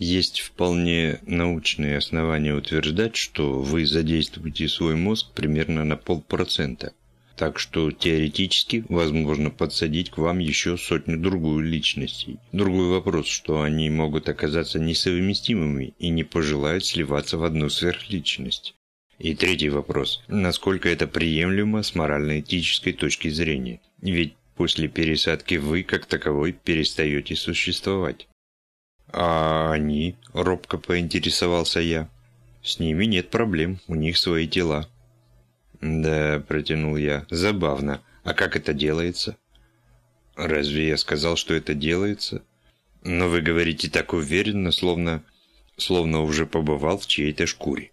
Есть вполне научные основания утверждать, что вы задействуете свой мозг примерно на полпроцента. Так что теоретически возможно подсадить к вам еще сотню-другую личностей. Другой вопрос, что они могут оказаться несовместимыми и не пожелают сливаться в одну сверхличность. И третий вопрос, насколько это приемлемо с морально-этической точки зрения. Ведь после пересадки вы, как таковой, перестаете существовать. «А они?» – робко поинтересовался я. «С ними нет проблем, у них свои тела». «Да», – протянул я, – «забавно. А как это делается?» «Разве я сказал, что это делается?» «Но вы говорите так уверенно, словно... словно уже побывал в чьей-то шкуре».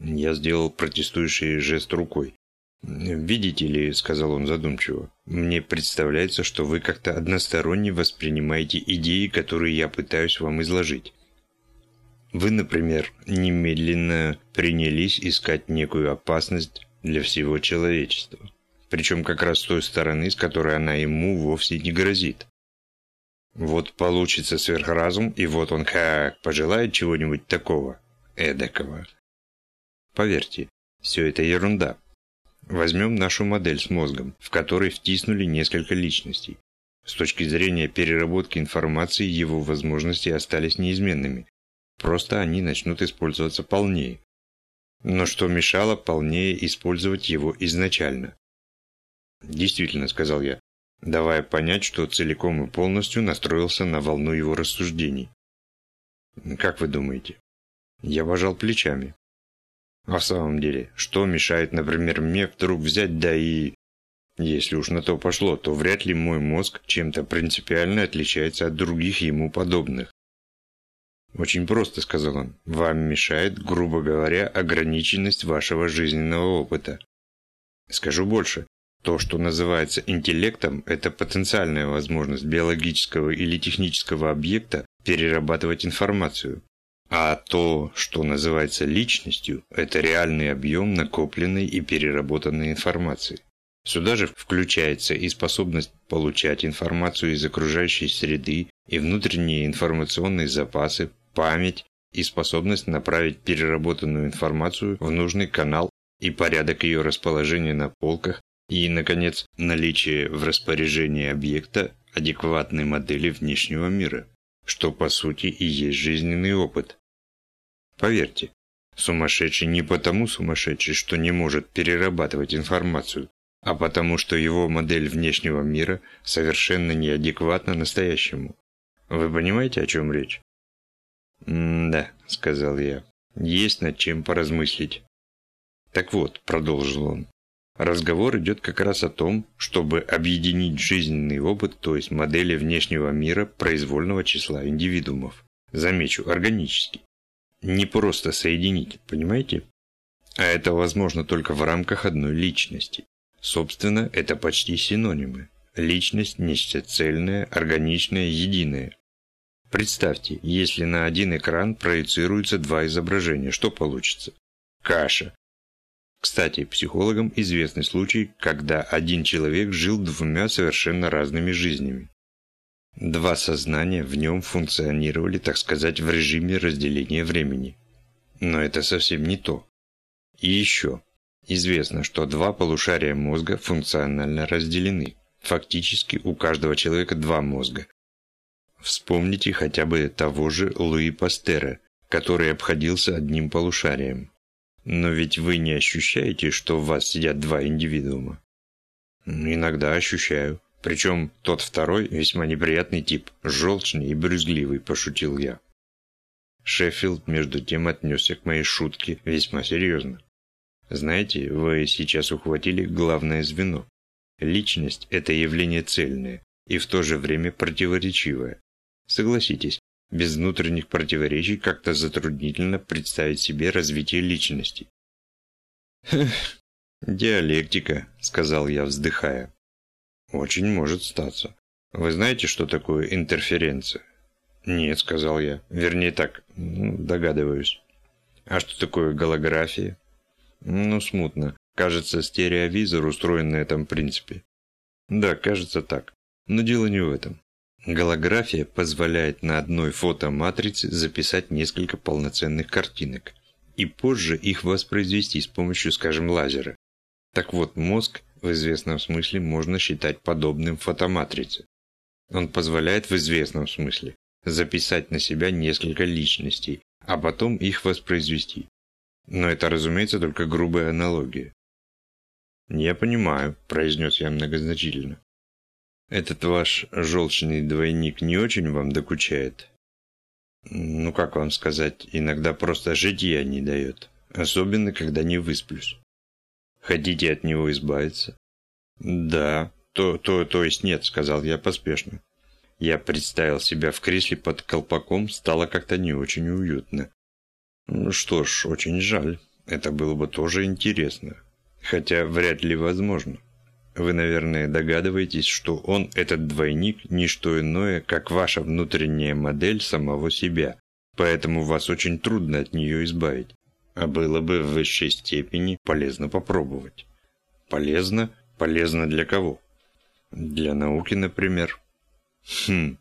Я сделал протестующий жест рукой. «Видите ли», — сказал он задумчиво, — «мне представляется, что вы как-то односторонне воспринимаете идеи, которые я пытаюсь вам изложить. Вы, например, немедленно принялись искать некую опасность для всего человечества, причем как раз с той стороны, с которой она ему вовсе не грозит. Вот получится сверхразум, и вот он как пожелает чего-нибудь такого, эдакого. Поверьте, все это ерунда. Возьмем нашу модель с мозгом, в которой втиснули несколько личностей. С точки зрения переработки информации его возможности остались неизменными. Просто они начнут использоваться полнее. Но что мешало полнее использовать его изначально? Действительно, сказал я, давая понять, что целиком и полностью настроился на волну его рассуждений. Как вы думаете? Я пожал плечами. А в самом деле, что мешает, например, мне вдруг взять, да и... Если уж на то пошло, то вряд ли мой мозг чем-то принципиально отличается от других ему подобных. «Очень просто», — сказал он. «Вам мешает, грубо говоря, ограниченность вашего жизненного опыта. Скажу больше. То, что называется интеллектом, это потенциальная возможность биологического или технического объекта перерабатывать информацию. А то, что называется личностью, это реальный объем накопленной и переработанной информации. Сюда же включается и способность получать информацию из окружающей среды, и внутренние информационные запасы, память, и способность направить переработанную информацию в нужный канал и порядок ее расположения на полках, и, наконец, наличие в распоряжении объекта адекватной модели внешнего мира, что по сути и есть жизненный опыт. Поверьте, сумасшедший не потому сумасшедший, что не может перерабатывать информацию, а потому что его модель внешнего мира совершенно неадекватна настоящему. Вы понимаете, о чем речь? «М-да», — сказал я, — «есть над чем поразмыслить». «Так вот», — продолжил он, — «разговор идет как раз о том, чтобы объединить жизненный опыт, то есть модели внешнего мира произвольного числа индивидуумов. Замечу, органически. Не просто соединить, понимаете? А это возможно только в рамках одной личности. Собственно, это почти синонимы. Личность – нечто цельное, органичное, единое. Представьте, если на один экран проецируются два изображения, что получится? Каша. Кстати, психологам известный случай, когда один человек жил двумя совершенно разными жизнями. Два сознания в нем функционировали, так сказать, в режиме разделения времени. Но это совсем не то. И еще. Известно, что два полушария мозга функционально разделены. Фактически у каждого человека два мозга. Вспомните хотя бы того же Луи Пастера, который обходился одним полушарием. Но ведь вы не ощущаете, что в вас сидят два индивидуума? Иногда ощущаю. Причем тот второй весьма неприятный тип, желчный и брюзгливый, пошутил я. Шеффилд между тем отнесся к моей шутке весьма серьезно. Знаете, вы сейчас ухватили главное звено. Личность – это явление цельное и в то же время противоречивое. Согласитесь, без внутренних противоречий как-то затруднительно представить себе развитие личности. «Диалектика», – сказал я, вздыхая. Очень может статься. Вы знаете, что такое интерференция? Нет, сказал я. Вернее так, догадываюсь. А что такое голография? Ну, смутно. Кажется, стереовизор устроен на этом принципе. Да, кажется так. Но дело не в этом. Голография позволяет на одной фотоматрице записать несколько полноценных картинок и позже их воспроизвести с помощью, скажем, лазера. Так вот, мозг в известном смысле можно считать подобным фотоматрице. Он позволяет в известном смысле записать на себя несколько личностей, а потом их воспроизвести. Но это, разумеется, только грубая аналогия. «Я понимаю», – произнес я многозначительно. «Этот ваш желчный двойник не очень вам докучает?» «Ну, как вам сказать, иногда просто житья не дает, особенно когда не высплюсь». «Хотите от него избавиться?» «Да, то, то, то есть нет», – сказал я поспешно. Я представил себя в кресле под колпаком, стало как-то не очень уютно. Ну что ж, очень жаль. Это было бы тоже интересно. Хотя вряд ли возможно. Вы, наверное, догадываетесь, что он, этот двойник, не что иное, как ваша внутренняя модель самого себя. Поэтому вас очень трудно от нее избавить. А было бы в высшей степени полезно попробовать. Полезно? Полезно для кого? Для науки, например. Хм.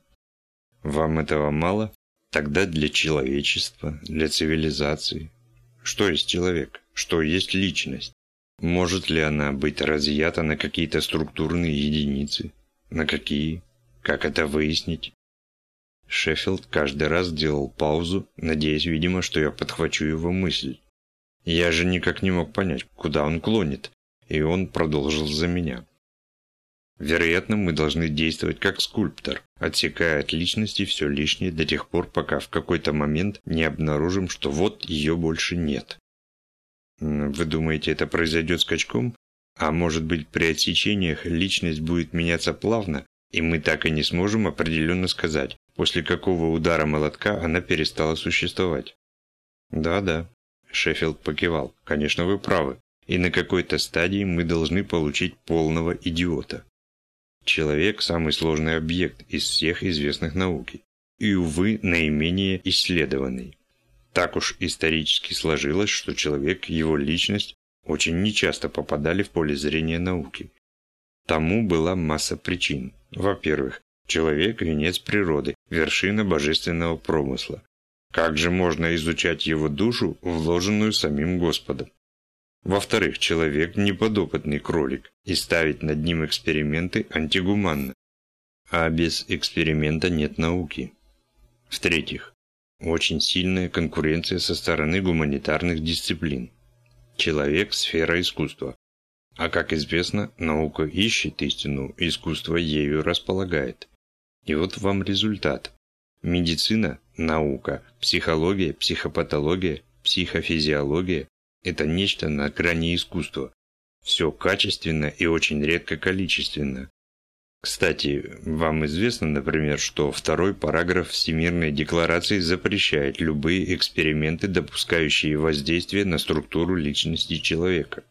Вам этого мало? Тогда для человечества, для цивилизации. Что есть человек? Что есть личность? Может ли она быть разъята на какие-то структурные единицы? На какие? Как это выяснить? Шеффилд каждый раз делал паузу, надеясь, видимо, что я подхвачу его мысль. Я же никак не мог понять, куда он клонит, и он продолжил за меня. Вероятно, мы должны действовать как скульптор, отсекая от личности все лишнее до тех пор, пока в какой-то момент не обнаружим, что вот ее больше нет. Вы думаете, это произойдет скачком? А может быть, при отсечениях личность будет меняться плавно, и мы так и не сможем определенно сказать, после какого удара молотка она перестала существовать? Да-да, Шеффилд покивал. Конечно, вы правы. И на какой-то стадии мы должны получить полного идиота. Человек – самый сложный объект из всех известных науки. И, увы, наименее исследованный. Так уж исторически сложилось, что человек, его личность, очень нечасто попадали в поле зрения науки. Тому была масса причин. Во-первых, человек – венец природы, вершина божественного промысла. Как же можно изучать его душу, вложенную самим Господом? Во-вторых, человек – неподопытный кролик, и ставить над ним эксперименты антигуманно. А без эксперимента нет науки. В-третьих, очень сильная конкуренция со стороны гуманитарных дисциплин. Человек – сфера искусства. А как известно, наука ищет истину, искусство ею располагает. И вот вам результат. Медицина – наука, психология, психопатология, психофизиология это нечто на грани искусства. Все качественно и очень редко количественно. Кстати, вам известно, например, что второй параграф Всемирной декларации запрещает любые эксперименты, допускающие воздействие на структуру личности человека.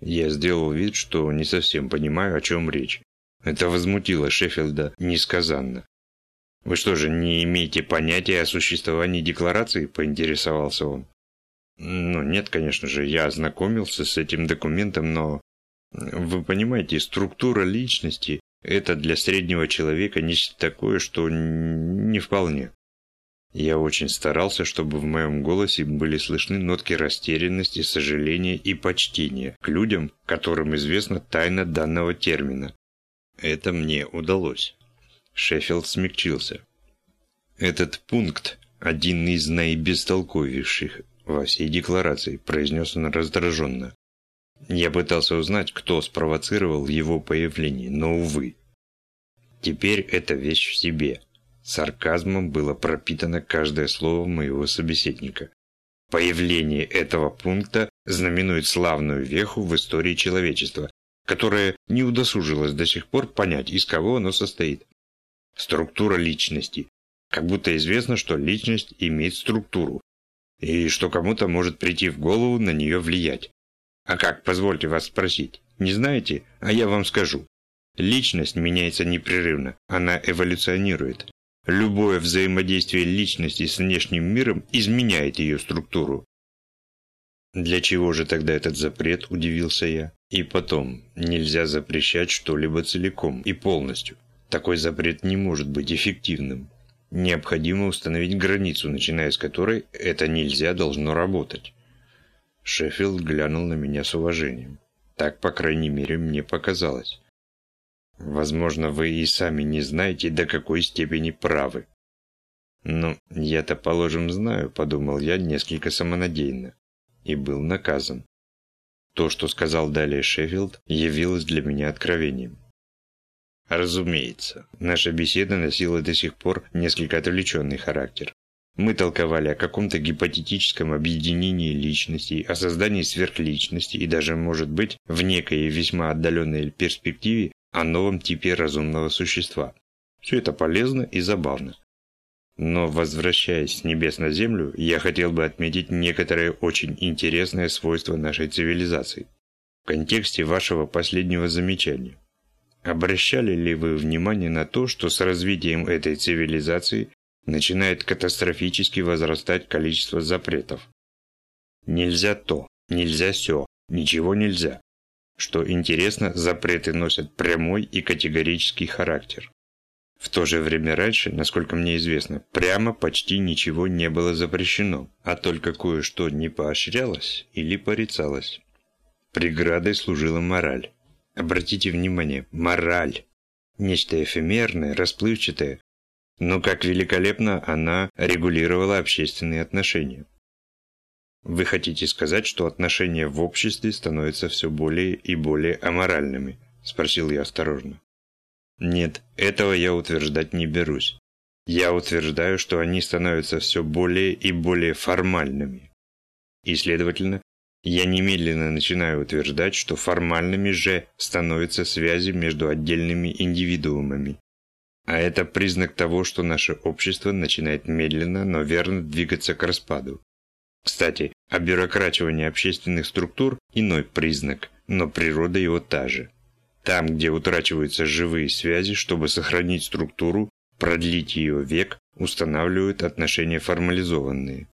Я сделал вид, что не совсем понимаю, о чем речь. Это возмутило Шеффилда несказанно. «Вы что же, не имеете понятия о существовании декларации?» – поинтересовался он. Ну, нет, конечно же, я ознакомился с этим документом, но... Вы понимаете, структура личности – это для среднего человека нечто такое, что не вполне. Я очень старался, чтобы в моем голосе были слышны нотки растерянности, сожаления и почтения к людям, которым известна тайна данного термина. Это мне удалось. Шеффилд смягчился. Этот пункт – один из наибестолковейших во всей декларации», – произнес он раздраженно. Я пытался узнать, кто спровоцировал его появление, но, увы. Теперь это вещь в себе. Сарказмом было пропитано каждое слово моего собеседника. Появление этого пункта знаменует славную веху в истории человечества, которая не удосужилась до сих пор понять, из кого оно состоит. Структура личности. Как будто известно, что личность имеет структуру, и что кому-то может прийти в голову на нее влиять. А как, позвольте вас спросить? Не знаете? А я вам скажу. Личность меняется непрерывно, она эволюционирует. Любое взаимодействие личности с внешним миром изменяет ее структуру. Для чего же тогда этот запрет, удивился я. И потом, нельзя запрещать что-либо целиком и полностью. Такой запрет не может быть эффективным. Необходимо установить границу, начиная с которой это нельзя должно работать. Шеффилд глянул на меня с уважением. Так, по крайней мере, мне показалось. Возможно, вы и сами не знаете, до какой степени правы. Ну, я-то, положим, знаю, подумал я несколько самонадеянно. И был наказан. То, что сказал далее Шеффилд, явилось для меня откровением. Разумеется, наша беседа носила до сих пор несколько отвлеченный характер. Мы толковали о каком-то гипотетическом объединении личностей, о создании сверхличности и даже, может быть, в некой весьма отдаленной перспективе о новом типе разумного существа. Все это полезно и забавно. Но, возвращаясь с небес на землю, я хотел бы отметить некоторые очень интересные свойства нашей цивилизации. В контексте вашего последнего замечания. Обращали ли вы внимание на то, что с развитием этой цивилизации начинает катастрофически возрастать количество запретов? Нельзя то, нельзя сё, ничего нельзя. Что интересно, запреты носят прямой и категорический характер. В то же время раньше, насколько мне известно, прямо почти ничего не было запрещено, а только кое-что не поощрялось или порицалось. Преградой служила мораль. Обратите внимание, мораль. Нечто эфемерное, расплывчатое, но как великолепно она регулировала общественные отношения. Вы хотите сказать, что отношения в обществе становятся все более и более аморальными? Спросил я осторожно. Нет, этого я утверждать не берусь. Я утверждаю, что они становятся все более и более формальными. И, следовательно, я немедленно начинаю утверждать, что формальными же становятся связи между отдельными индивидуумами. А это признак того, что наше общество начинает медленно, но верно двигаться к распаду. Кстати, обюрокративание общественных структур – иной признак, но природа его та же. Там, где утрачиваются живые связи, чтобы сохранить структуру, продлить ее век, устанавливают отношения формализованные.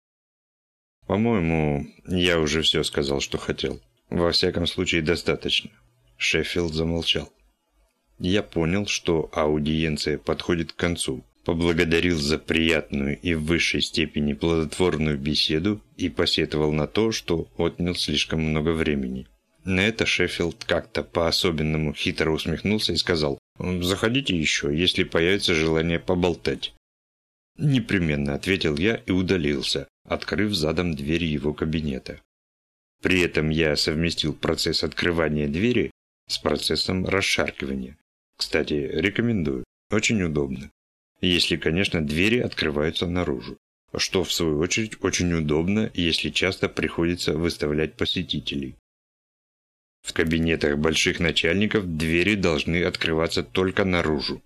По-моему, я уже все сказал, что хотел. Во всяком случае, достаточно. Шеффилд замолчал. Я понял, что аудиенция подходит к концу поблагодарил за приятную и в высшей степени плодотворную беседу и посетовал на то, что отнял слишком много времени. На это Шеффилд как-то по-особенному хитро усмехнулся и сказал «Заходите еще, если появится желание поболтать». «Непременно», — ответил я и удалился, открыв задом дверь его кабинета. При этом я совместил процесс открывания двери с процессом расшаркивания. Кстати, рекомендую. Очень удобно. Если, конечно, двери открываются наружу. Что, в свою очередь, очень удобно, если часто приходится выставлять посетителей. В кабинетах больших начальников двери должны открываться только наружу.